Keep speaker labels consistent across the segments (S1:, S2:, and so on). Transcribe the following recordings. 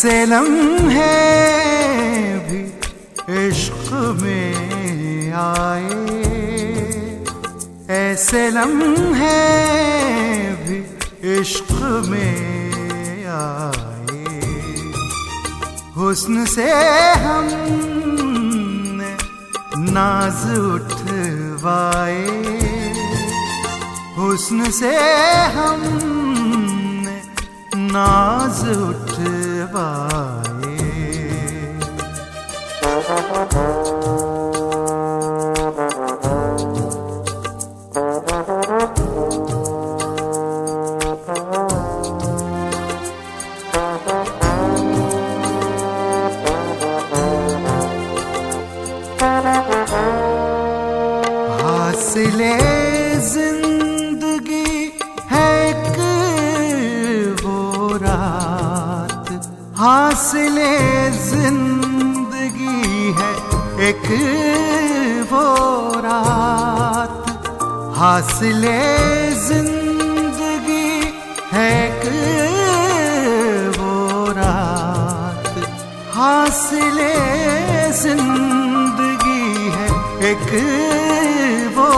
S1: ऐसे लम्हे भी इश्क में आए। ऐसे लम्हे भी इश्क में आए। हुस्न से हम नाज उठवाए। हुस्न से हम नाज उठवाए। हासिले ज़िंदगी है, एक वो रात। हासिले ज़िंदगी है, एक वो रात। हासिले ज़िंदगी है, एक वो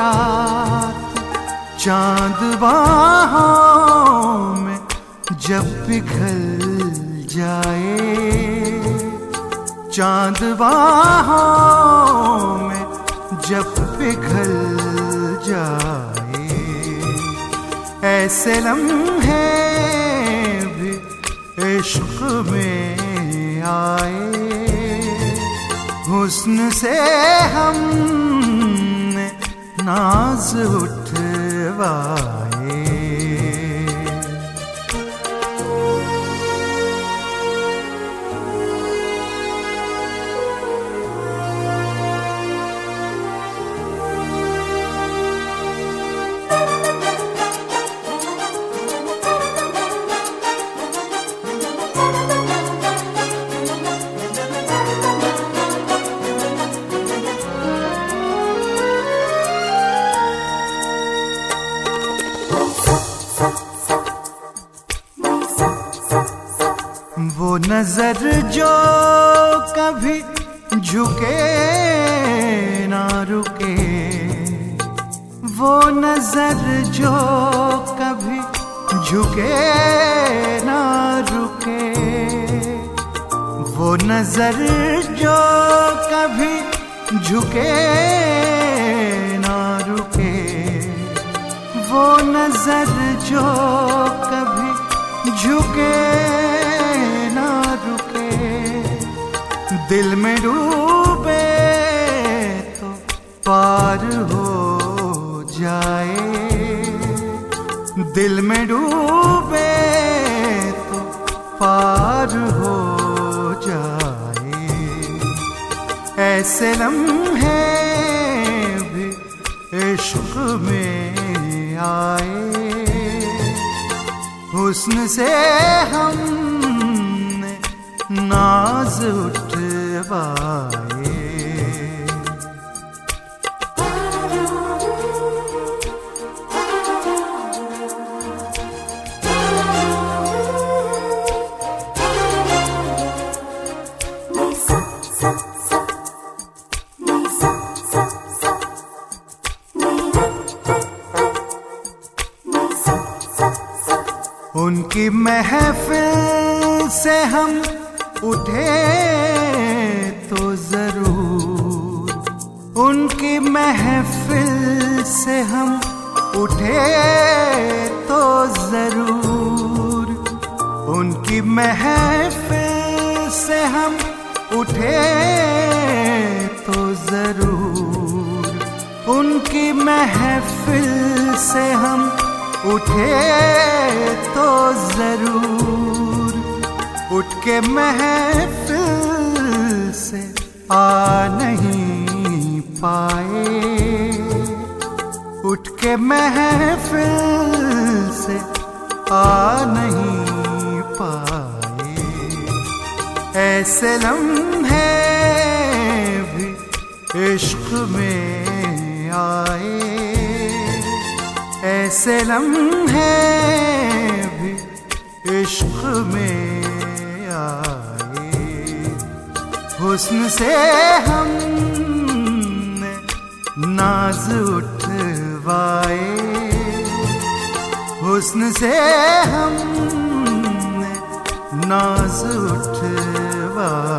S1: रात। चाँद बाहों में जब पिघल जाए। चाँद बाहों में जब पिघल जाए। ऐसे लम्हे भी इश्क में आए। हुस्न से हम नाज उठवाए। वो नज़र जो कभी झुके ना रुके। वो नज़र जो कभी झुके ना रुके। वो नज़र जो कभी झुके ना रुके। वो नज़र जो कभी झुके। दिल में डूबे तो पार हो जाए। दिल में डूबे तो पार हो जाए। ऐसे लम्हे भी इश्क में आए। हुस्न से हम नाज उनकी महफिल से हम उठे। तो ज़रूर। उनकी महफिल से हम उठे तो ज़रूर। उनकी महफिल से हम उठे तो ज़रूर। उनकी महफिल से हम उठे तो ज़रूर। उठ के महफिल आ नहीं पाए। उठ के महफिल से आ नहीं पाए। ऐसे लम्हे भी इश्क में आए। ऐसे लम्हे भी इश्क में हुस्न से हम नाज उठवाए। हुस्न से हम नाज उठवाए।